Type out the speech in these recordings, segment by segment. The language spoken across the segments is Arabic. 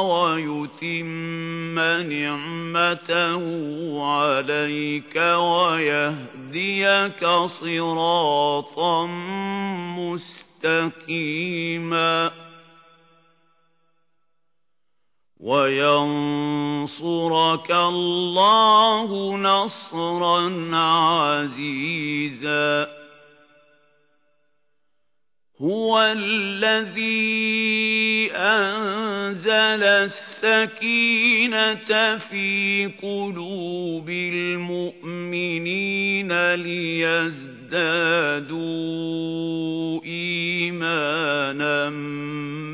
ويتم نعمته عليك ويهديك صراطا مستقيما. وينصرك الله نصرا عزيزا. هو الذي أنزل السكينة في قلوب المؤمنين ليزدادوا إيمانا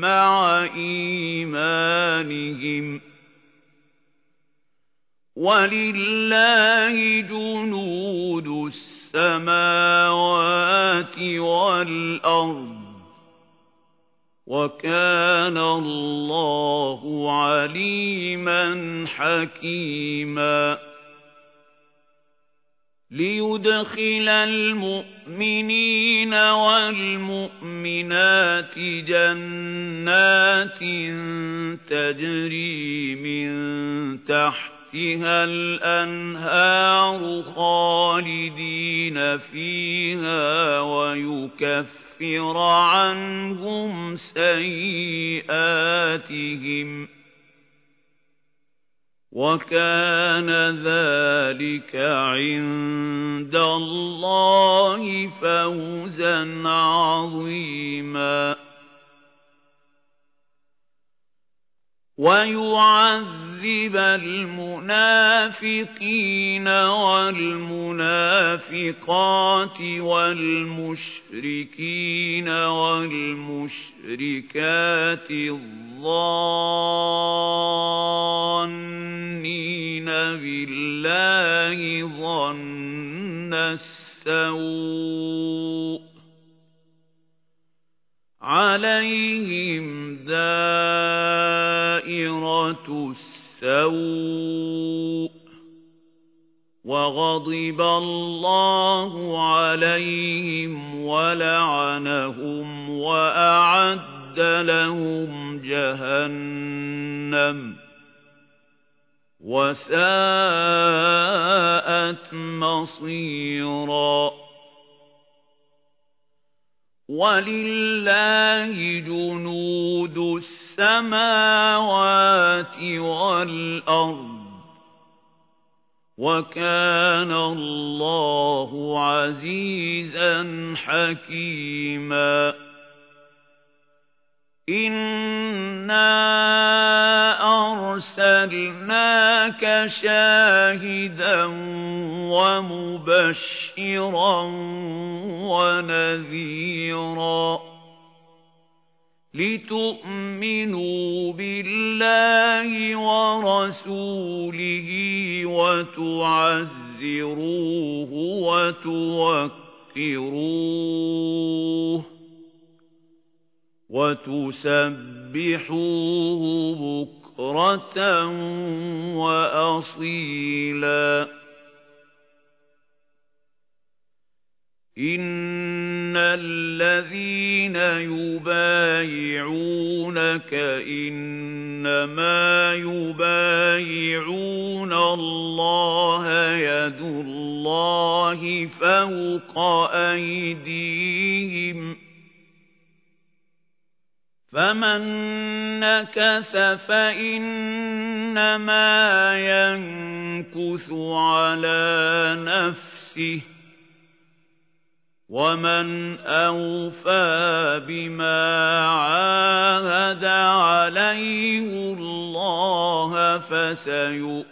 مع إيمانهم ولله جنود السماوات والأرض وكان الله عليما حكيما. ليدخل المؤمنين والمؤمنات جنات تجري من تحتها الأنهار خالدين فيها ويكفر عنهم سيئاتهم وكان ذلك عند الله فوزا عظيما ويعذب المنافقين والمنافقات والمشركين والمشركات الظانين بالله ظن السوء عليهم دائرة السوء وغضب الله عليهم ولعنهم وأعد لهم جهنم وساءت مصيراً ولله جنود السماوات والأرض وكان الله عزيزا حكيما إنا أرسلناك شاهدا ومبشرا ونذيرا لتؤمنوا بالله ورسوله وتعزروه وتوكروه وتسبحوه بكرة وأصيلا إن الذين يبايعونك إنما يبايعون الله يد الله فوق أيديهم فمن نكث فإنما ينكث على نفسه ومن أوفى بما عاهد عليه الله فسيؤتيه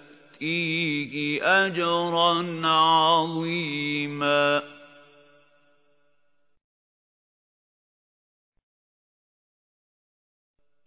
أجرا عظيما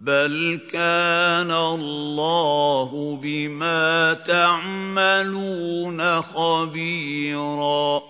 بل كان الله بما تعملون خبيرا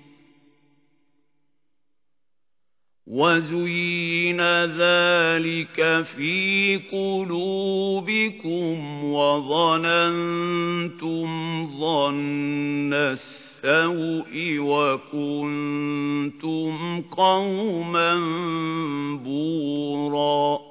وزين ذلك في قلوبكم وظننتم ظن السوء وكنتم قوما بوراً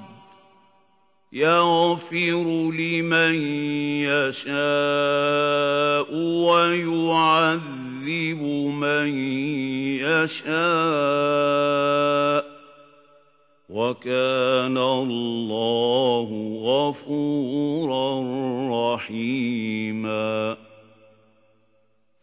يغفر لمن يشاء ويعذب من يشاء وكان الله غفورا رحيما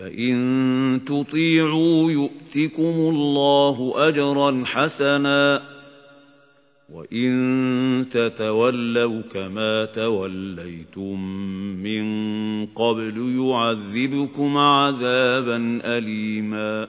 فإن تطيعوا يؤتكم الله أجرا حسنا وإن تتولوا كما توليتم من قبل يعذبكم عذابا أليما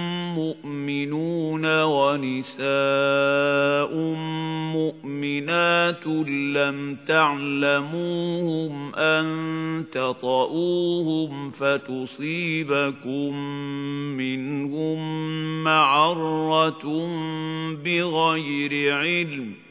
مؤمنون ونساء مؤمنات لم تعلموهم أن تطؤوهم فتصيبكم منهم معرة بغير علم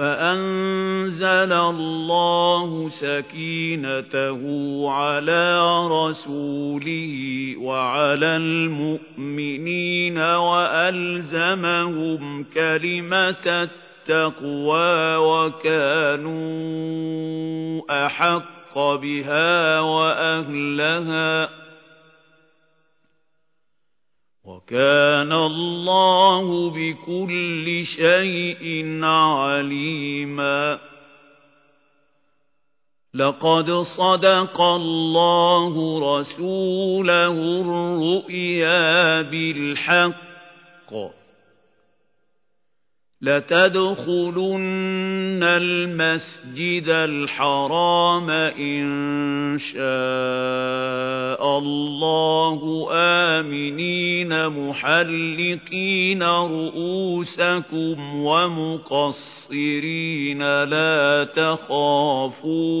فأنزل الله سكينته على رسوله وعلى المؤمنين وألزمهم كلمة التقوى وكانوا أحق بها وأهلها وَكَانَ اللَّهُ بِكُلِّ شَيْءٍ عَلِيمًا. لَقَدْ صَدَقَ اللَّهُ رَسُولَهُ الرُّؤْيَا بِالْحَقِّ. لتدخلن المسجد الحرام إن شاء الله آمنين محلقين رؤوسكم ومقصرين لا تخافون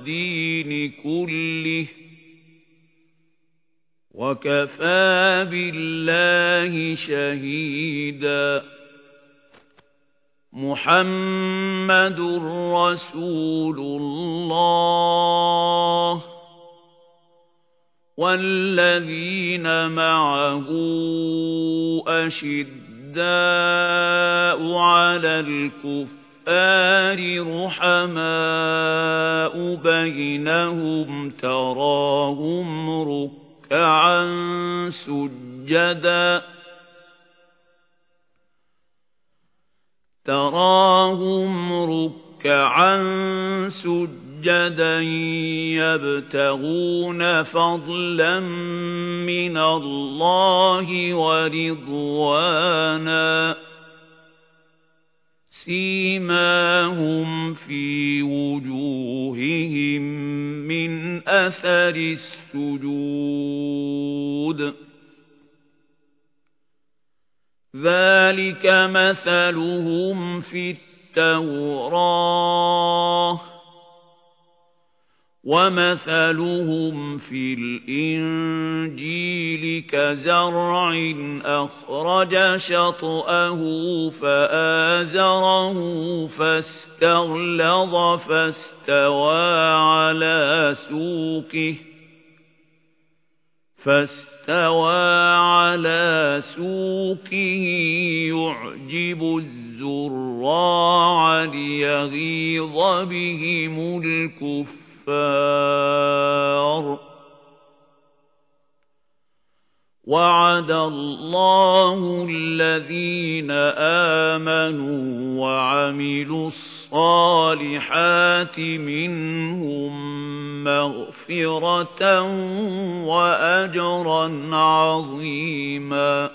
الدين كله وكفى بالله شهيدا. محمد رسول الله والذين معه أشداء على الكفار رحماء بينهم تراهم ركعا سجدا. تراهم ركعا سجدا يبتغون فضلا من الله ورضوانا. سيماهم في وجوههم من أثر السجود. ذلك مثلهم في التوراة. ومثلهم في الإنجيل كزرع أخرج شطأه فآزره فاستغلظ فاستوى على سوقه فاستوى على سوقه يعجب الزراع ليغيظ بهم الكفار. وعد الله الذين آمنوا وعملوا الصالحات منهم مغفرة وأجرا عظيما.